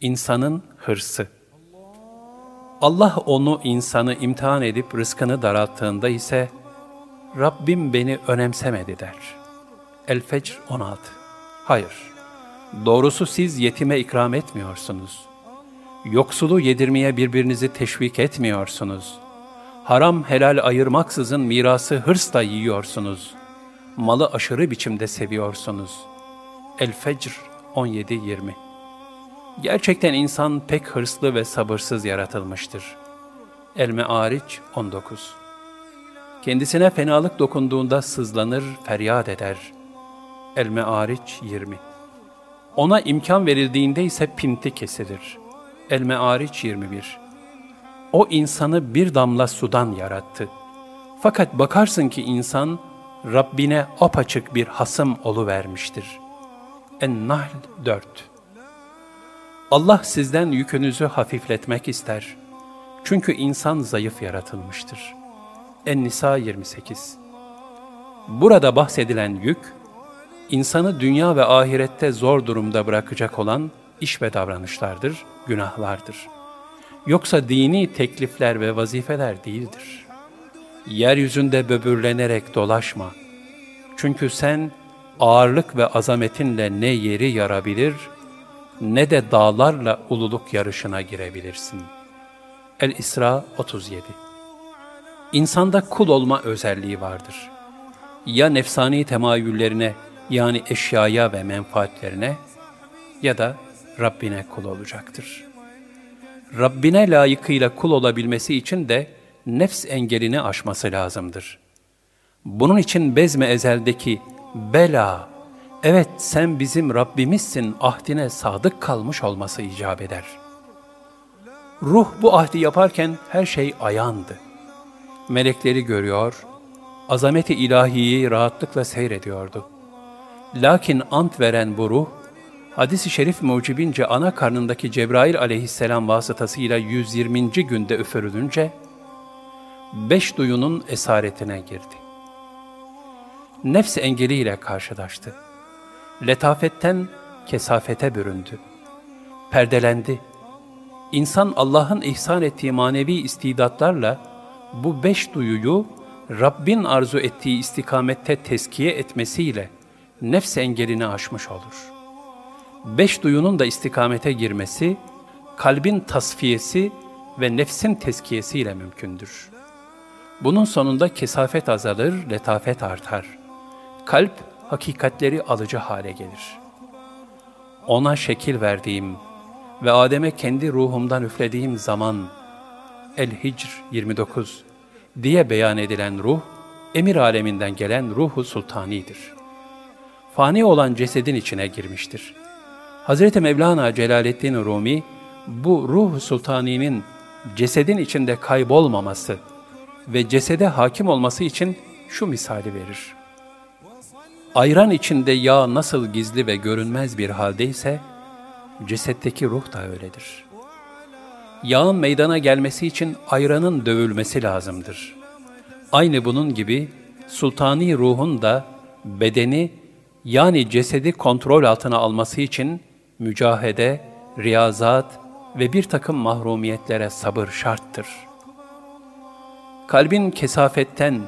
İnsanın hırsı. Allah onu insanı imtihan edip rızkını daralttığında ise Rabbim beni önemsemedi der. El-Fecr 16 Hayır, doğrusu siz yetime ikram etmiyorsunuz. Yoksulu yedirmeye birbirinizi teşvik etmiyorsunuz. Haram helal ayırmaksızın mirası hırsla yiyorsunuz. Malı aşırı biçimde seviyorsunuz. El-Fecr 17-20 Gerçekten insan pek hırslı ve sabırsız yaratılmıştır. El-Me'ariç 19 Kendisine fenalık dokunduğunda sızlanır, feryat eder. El-Me'ariç 20 Ona imkan verildiğinde ise pinti kesilir. El-Me'ariç 21 O insanı bir damla sudan yarattı. Fakat bakarsın ki insan, Rabbine apaçık bir hasım vermiştir. En-Nahl 4 Allah sizden yükünüzü hafifletmek ister. Çünkü insan zayıf yaratılmıştır. En-Nisa 28 Burada bahsedilen yük, insanı dünya ve ahirette zor durumda bırakacak olan iş ve davranışlardır, günahlardır. Yoksa dini teklifler ve vazifeler değildir. Yeryüzünde böbürlenerek dolaşma. Çünkü sen ağırlık ve azametinle ne yeri yarabilir, ne de dağlarla ululuk yarışına girebilirsin. El-İsra 37 İnsanda kul olma özelliği vardır. Ya nefsani temayüllerine yani eşyaya ve menfaatlerine ya da Rabbine kul olacaktır. Rabbine layıkıyla kul olabilmesi için de nefs engelini aşması lazımdır. Bunun için bezme ezeldeki bela evet sen bizim Rabbimizsin ahdine sadık kalmış olması icap eder. Ruh bu ahdi yaparken her şey ayandı. Melekleri görüyor, azameti ilahiyi rahatlıkla seyrediyordu. Lakin ant veren bu ruh, hadis-i şerif mucibince ana karnındaki Cebrail aleyhisselam vasıtasıyla 120. günde üfürülünce, beş duyunun esaretine girdi. Nefs engeliyle karşılaştı letafetten kesafete büründü. Perdelendi. İnsan Allah'ın ihsan ettiği manevi istidatlarla bu beş duyuyu Rabbin arzu ettiği istikamette teskiye etmesiyle nefs engelini aşmış olur. Beş duyunun da istikamete girmesi, kalbin tasfiyesi ve nefsin teskiyesiyle mümkündür. Bunun sonunda kesafet azalır, letafet artar. Kalp hakikatleri alıcı hale gelir. Ona şekil verdiğim ve Adem'e kendi ruhumdan üflediğim zaman El-Hicr 29 diye beyan edilen ruh, emir aleminden gelen ruhu sultanidir. Fani olan cesedin içine girmiştir. Hazreti Mevlana Celaleddin Rumi, bu ruh sultaninin cesedin içinde kaybolmaması ve cesede hakim olması için şu misali verir. Ayran içinde yağ nasıl gizli ve görünmez bir haldeyse, cesetteki ruh da öyledir. Yağın meydana gelmesi için ayranın dövülmesi lazımdır. Aynı bunun gibi sultani ruhun da bedeni yani cesedi kontrol altına alması için mücahede, riyazat ve bir takım mahrumiyetlere sabır şarttır. Kalbin kesafetten,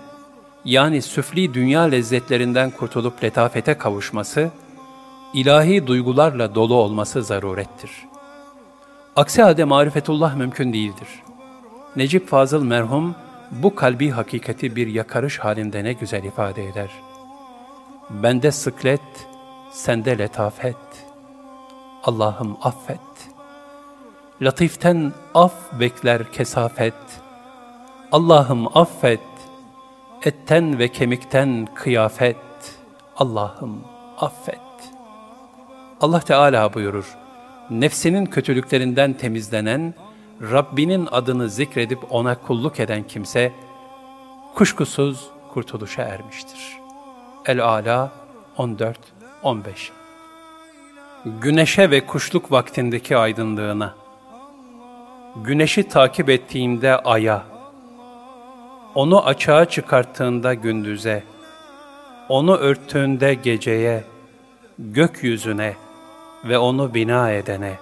yani süfli dünya lezzetlerinden kurtulup letafete kavuşması, ilahi duygularla dolu olması zarurettir. Aksi halde marifetullah mümkün değildir. Necip Fazıl merhum, bu kalbi hakikati bir yakarış halinde ne güzel ifade eder. Bende sıklet, sende letafet. Allah'ım affet. Latiften af bekler kesafet. Allah'ım affet etten ve kemikten kıyafet, Allah'ım affet. Allah Teala buyurur, nefsinin kötülüklerinden temizlenen, Rabbinin adını zikredip ona kulluk eden kimse, kuşkusuz kurtuluşa ermiştir. El-Ala 14-15 Güneşe ve kuşluk vaktindeki aydınlığına, güneşi takip ettiğimde aya, onu açığa çıkarttığında gündüze, onu örttüğünde geceye, gökyüzüne ve onu bina edene,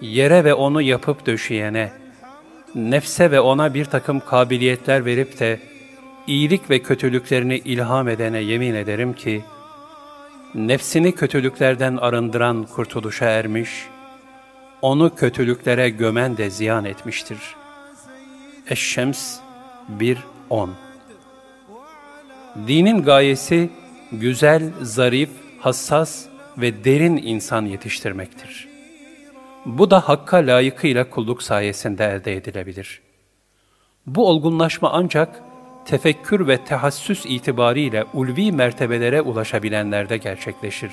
yere ve onu yapıp döşeyene, nefse ve ona bir takım kabiliyetler verip de iyilik ve kötülüklerini ilham edene yemin ederim ki, nefsini kötülüklerden arındıran kurtuluşa ermiş, onu kötülüklere gömen de ziyan etmiştir. Eşşems 1.10 Dinin gayesi, güzel, zarif, hassas ve derin insan yetiştirmektir. Bu da hakka layıkıyla kulluk sayesinde elde edilebilir. Bu olgunlaşma ancak tefekkür ve tehassüs itibariyle ulvi mertebelere ulaşabilenlerde gerçekleşir.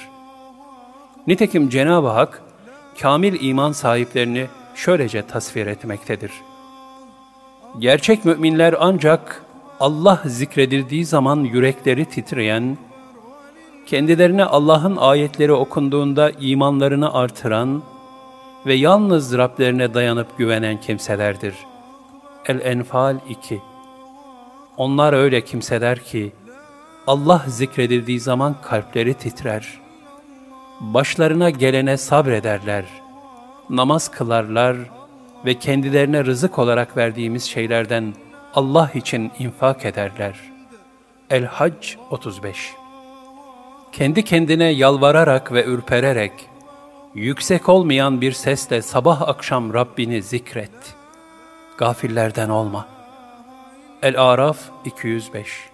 Nitekim Cenab-ı Hak, kamil iman sahiplerini şöylece tasvir etmektedir. Gerçek müminler ancak Allah zikredildiği zaman yürekleri titreyen, kendilerine Allah'ın ayetleri okunduğunda imanlarını artıran ve yalnız Rablerine dayanıp güvenen kimselerdir. El-Enfal 2 Onlar öyle kimseler ki, Allah zikredildiği zaman kalpleri titrer. Başlarına gelene sabrederler. Namaz kılarlar ve kendilerine rızık olarak verdiğimiz şeylerden Allah için infak ederler. El-Hac 35 Kendi kendine yalvararak ve ürpererek, yüksek olmayan bir sesle sabah akşam Rabbini zikret. Gafillerden olma. El-Araf 205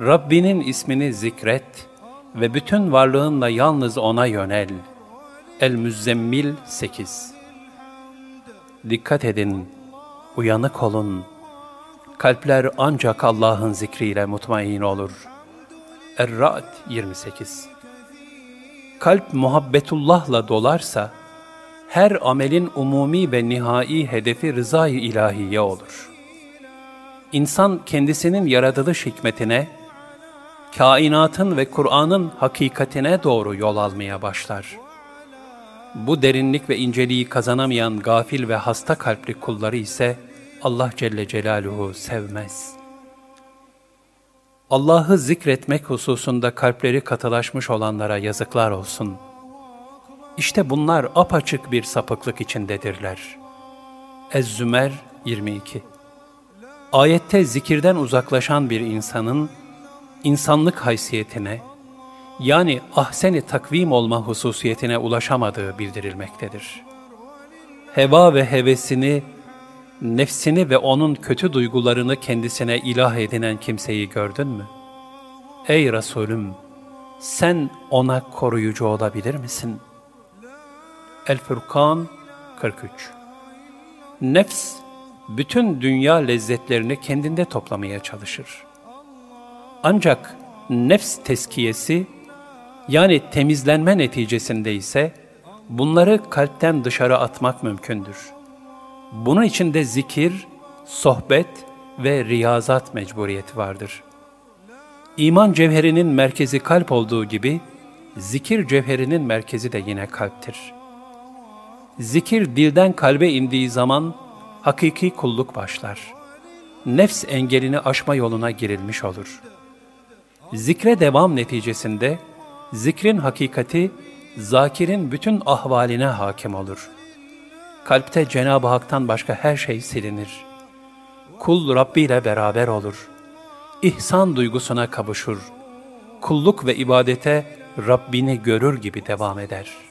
Rabbinin ismini zikret ve bütün varlığınla yalnız O'na yönel. El-Müzzemmil 8 Dikkat edin, uyanık olun. Kalpler ancak Allah'ın zikriyle mutmain olur. Er-Ra'd 28 Kalp muhabbetullahla dolarsa, her amelin umumi ve nihai hedefi rızayı ilahiye olur. İnsan kendisinin yaratılış hikmetine, kainatın ve Kur'an'ın hakikatine doğru yol almaya başlar. Bu derinlik ve inceliği kazanamayan gafil ve hasta kalpli kulları ise Allah Celle Celaluhu sevmez. Allah'ı zikretmek hususunda kalpleri katılaşmış olanlara yazıklar olsun. İşte bunlar apaçık bir sapıklık içindedirler. Ez-Zümer 22 Ayette zikirden uzaklaşan bir insanın, insanlık haysiyetine, yani ahseni takvim olma hususiyetine ulaşamadığı bildirilmektedir. Heva ve hevesini, nefsini ve onun kötü duygularını kendisine ilah edinen kimseyi gördün mü? Ey Resulüm! Sen ona koruyucu olabilir misin? El-Furkan 43 Nefs, bütün dünya lezzetlerini kendinde toplamaya çalışır. Ancak nefs teskiyesi, yani temizlenme neticesinde ise bunları kalpten dışarı atmak mümkündür. Bunun için de zikir, sohbet ve riyazat mecburiyeti vardır. İman cevherinin merkezi kalp olduğu gibi, zikir cevherinin merkezi de yine kalptir. Zikir dilden kalbe indiği zaman hakiki kulluk başlar. Nefs engelini aşma yoluna girilmiş olur. Zikre devam neticesinde, zikrin hakikati, zakirin bütün ahvaline hakim olur. Kalpte Cenab-ı Hak'tan başka her şey silinir. Kul Rabbi ile beraber olur. İhsan duygusuna kavuşur. Kulluk ve ibadete Rabbini görür gibi devam eder.''